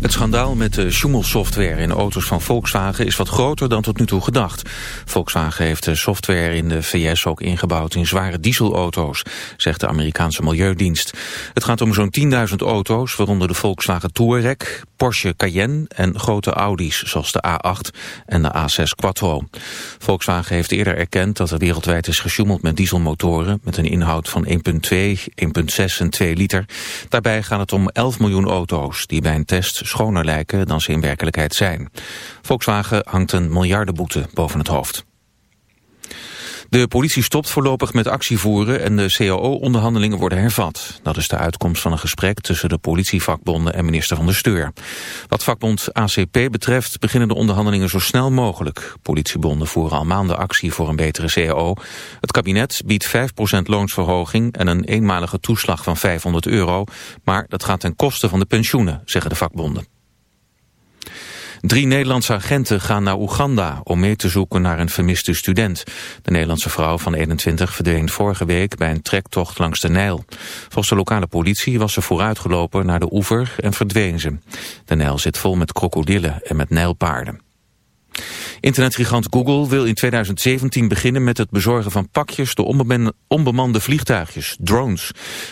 Het schandaal met de Schumel-software in auto's van Volkswagen is wat groter dan tot nu toe gedacht. Volkswagen heeft de software in de VS ook ingebouwd in zware dieselauto's, zegt de Amerikaanse Milieudienst. Het gaat om zo'n 10.000 auto's, waaronder de Volkswagen Touareg, Porsche Cayenne en grote Audi's zoals de A8 en de A6 Quattro. Volkswagen heeft eerder erkend dat er wereldwijd is gesjoemeld met dieselmotoren met een inhoud van 1.2, 1.6 en 2 liter. Daarbij gaat het om 11 miljoen auto's die bij een test schoner lijken dan ze in werkelijkheid zijn. Volkswagen hangt een miljardenboete boven het hoofd. De politie stopt voorlopig met actievoeren en de CAO-onderhandelingen worden hervat. Dat is de uitkomst van een gesprek tussen de politievakbonden en minister van de Steur. Wat vakbond ACP betreft beginnen de onderhandelingen zo snel mogelijk. Politiebonden voeren al maanden actie voor een betere CAO. Het kabinet biedt 5% loonsverhoging en een eenmalige toeslag van 500 euro. Maar dat gaat ten koste van de pensioenen, zeggen de vakbonden. Drie Nederlandse agenten gaan naar Oeganda om mee te zoeken naar een vermiste student. De Nederlandse vrouw van 21 verdween vorige week bij een trektocht langs de Nijl. Volgens de lokale politie was ze vooruitgelopen naar de oever en verdween ze. De Nijl zit vol met krokodillen en met nijlpaarden. Internetgigant Google wil in 2017 beginnen met het bezorgen van pakjes door onbemande vliegtuigjes, drones.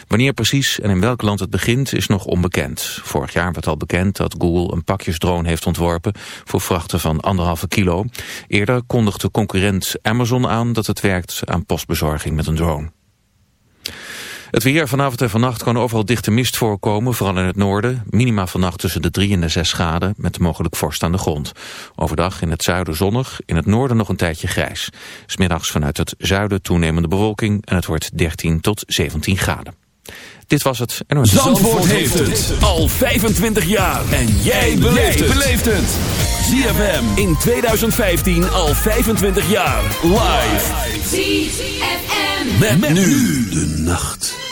Wanneer precies en in welk land het begint is nog onbekend. Vorig jaar werd al bekend dat Google een pakjesdrone heeft ontworpen voor vrachten van anderhalve kilo. Eerder kondigde concurrent Amazon aan dat het werkt aan postbezorging met een drone. Het weer vanavond en vannacht kan overal dichte mist voorkomen, vooral in het noorden. Minima vannacht tussen de 3 en de 6 graden, met mogelijk vorst aan de grond. Overdag in het zuiden zonnig, in het noorden nog een tijdje grijs. Smiddags vanuit het zuiden toenemende bewolking en het wordt 13 tot 17 graden. Dit was het. En Zandvoort, Zandvoort heeft het al 25 jaar. En jij beleeft het. ZFM in 2015 al 25 jaar. Live. ZFM. Met nu de nacht.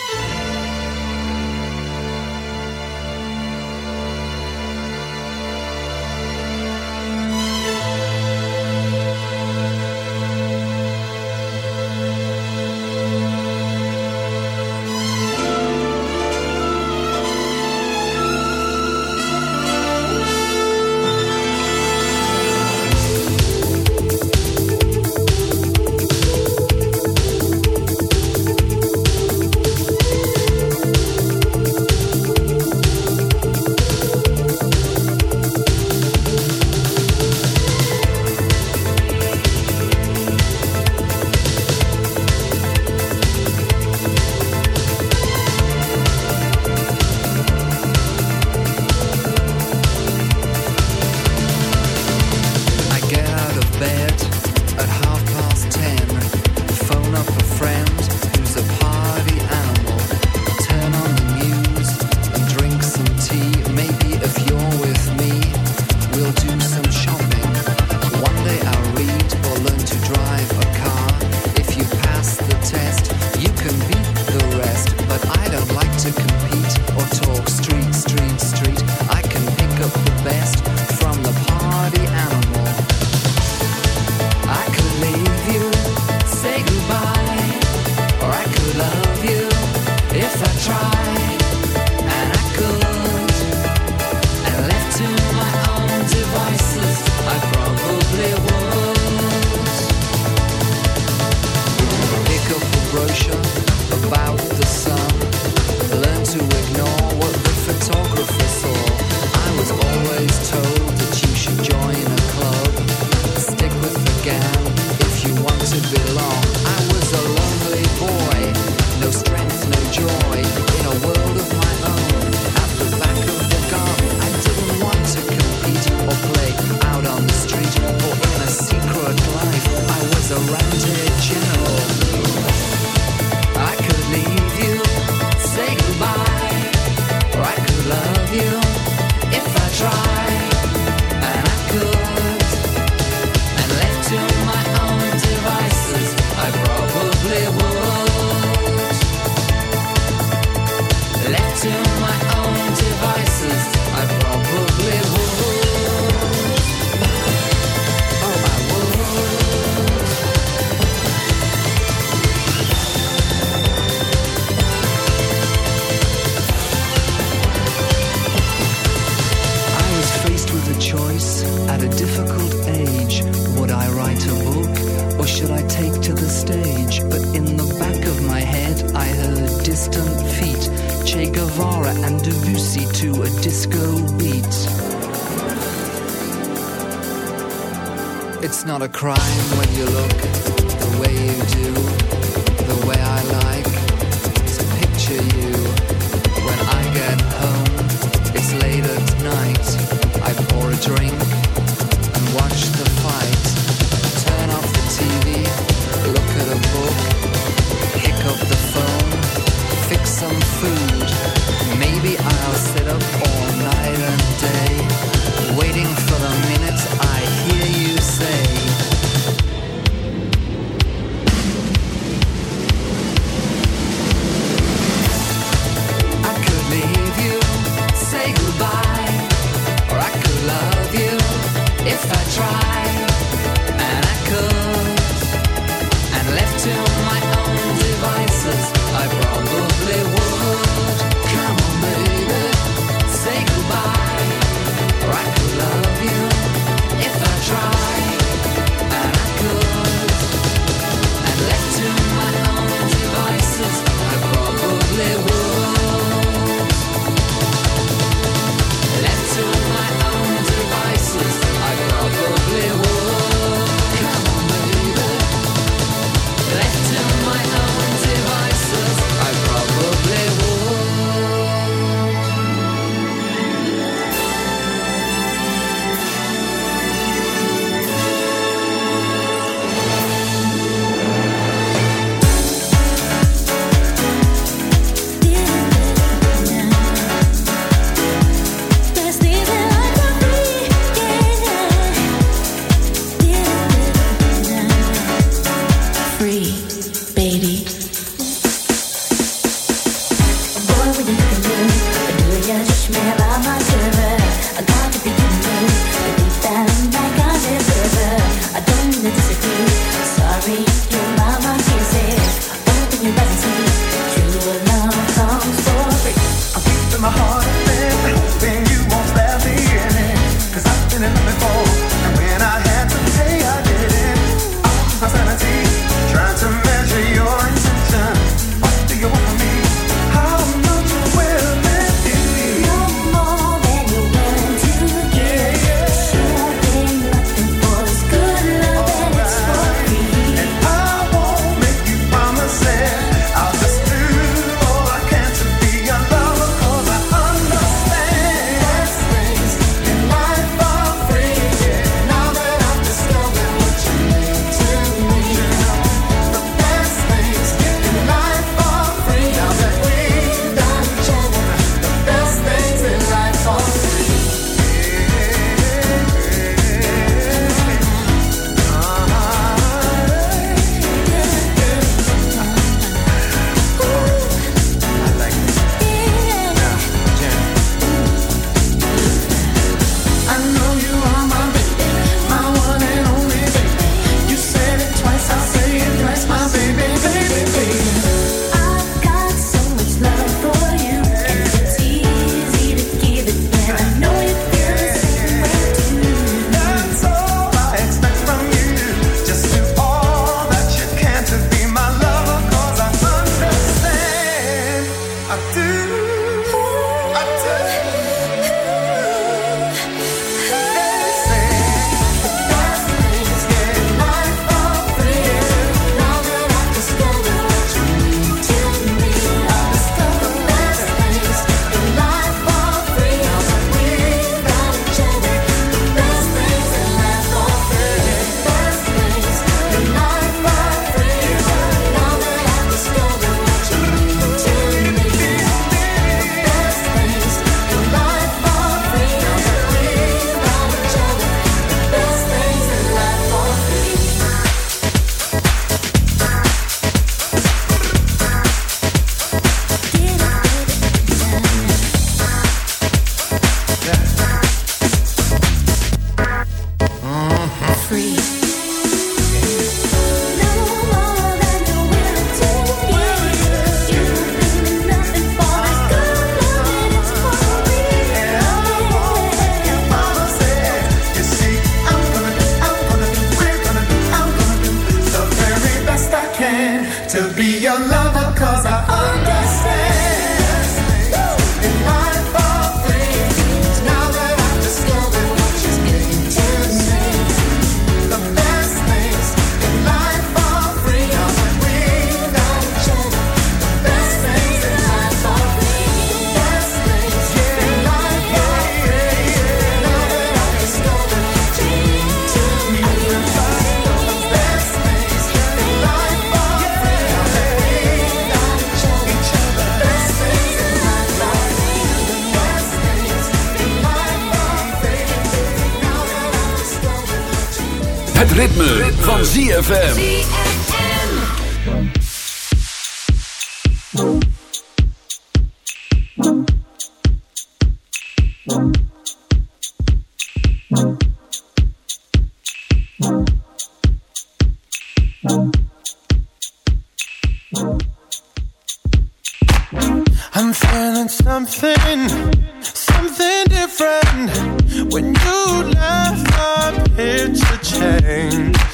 Fix my heart. ZFM. I'm feeling something, something different when you left my picture changed.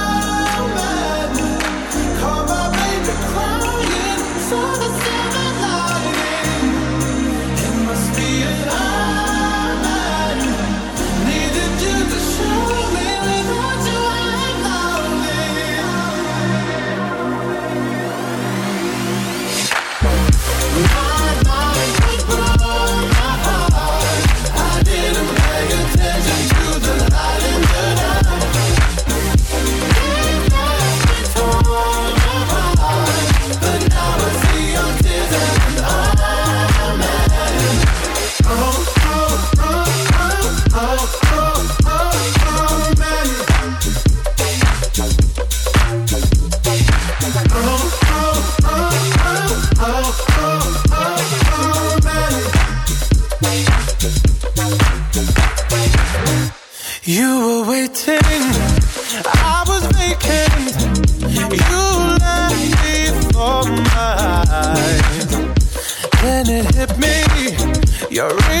You're real.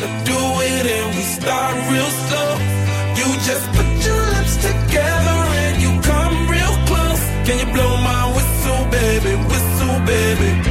baby?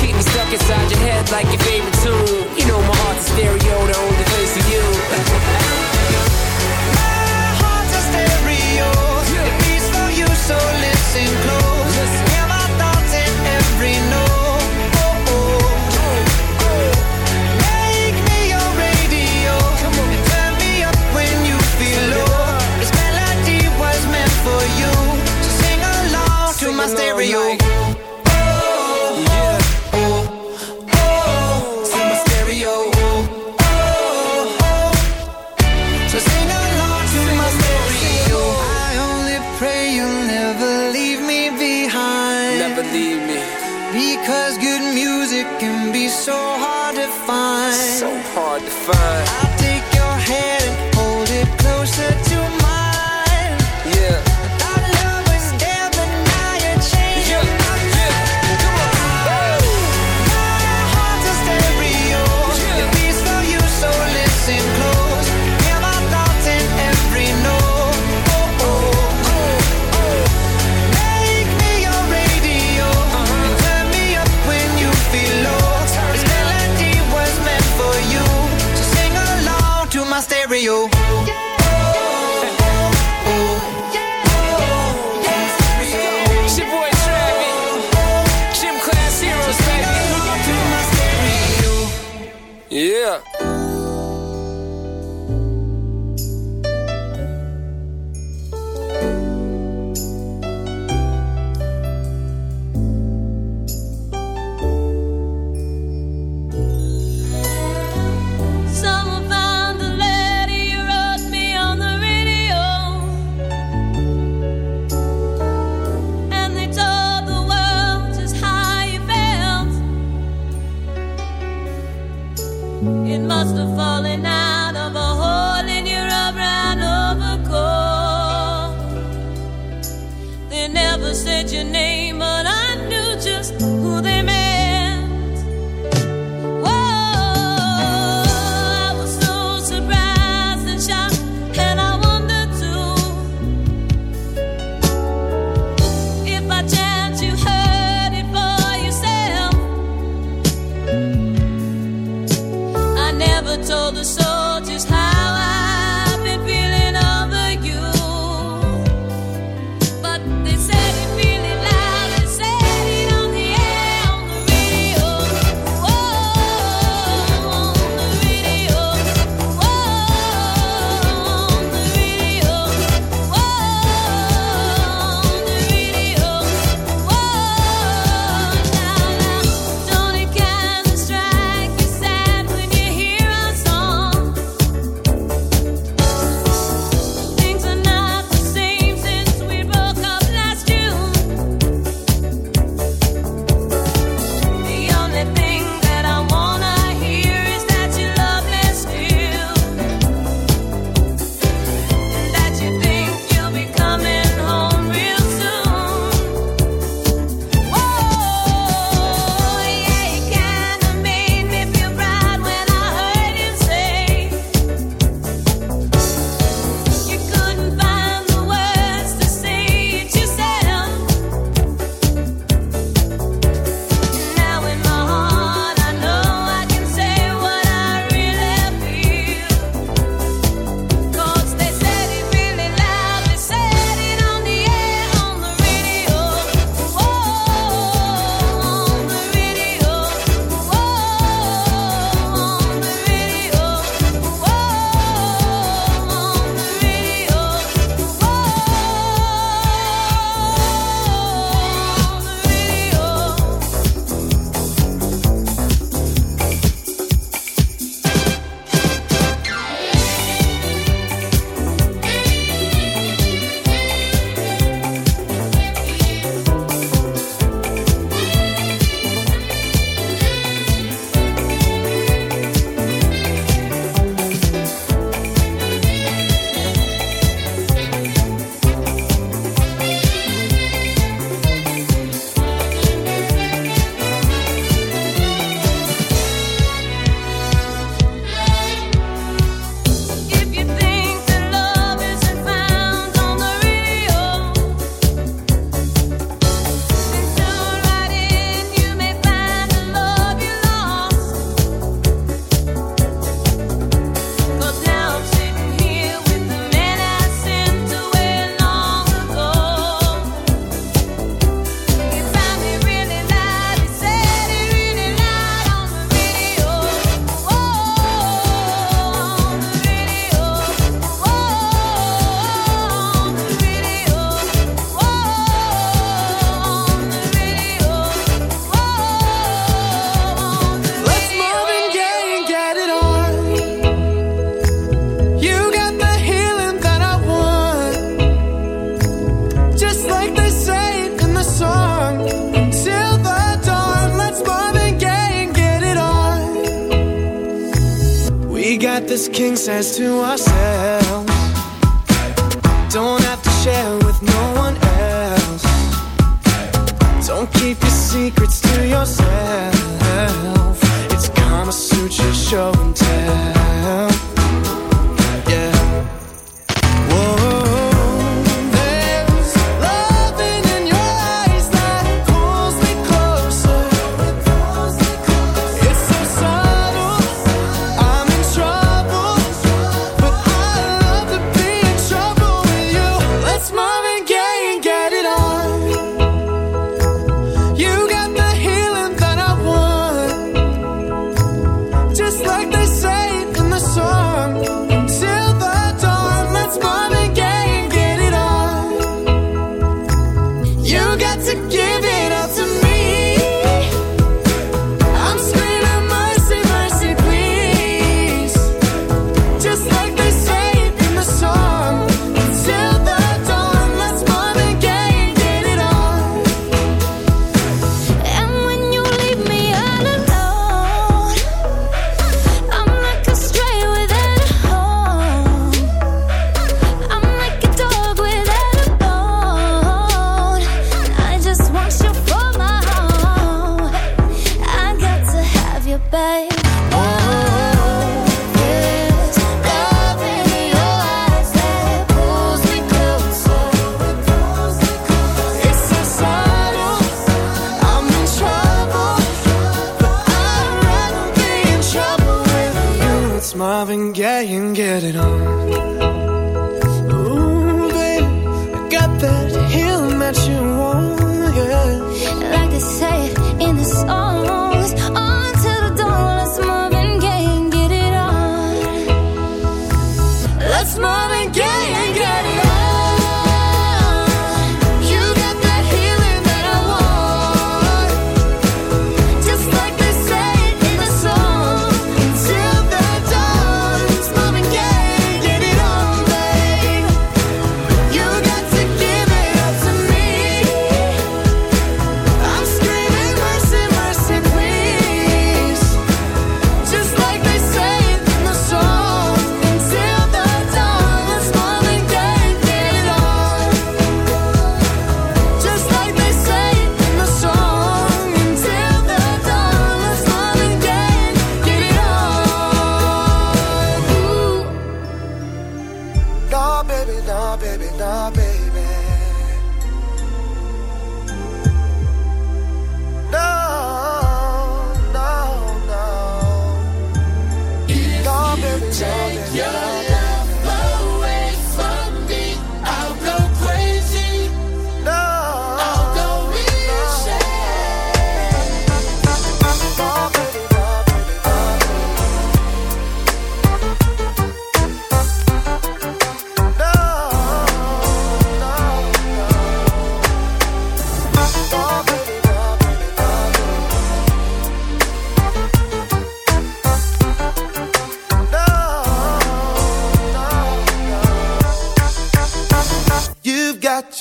Stuck inside your head like your favorite tune. You know my heart's a stereo, the only says to ourselves bed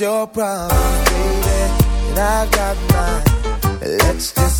your problem, baby, and I got mine. Let's just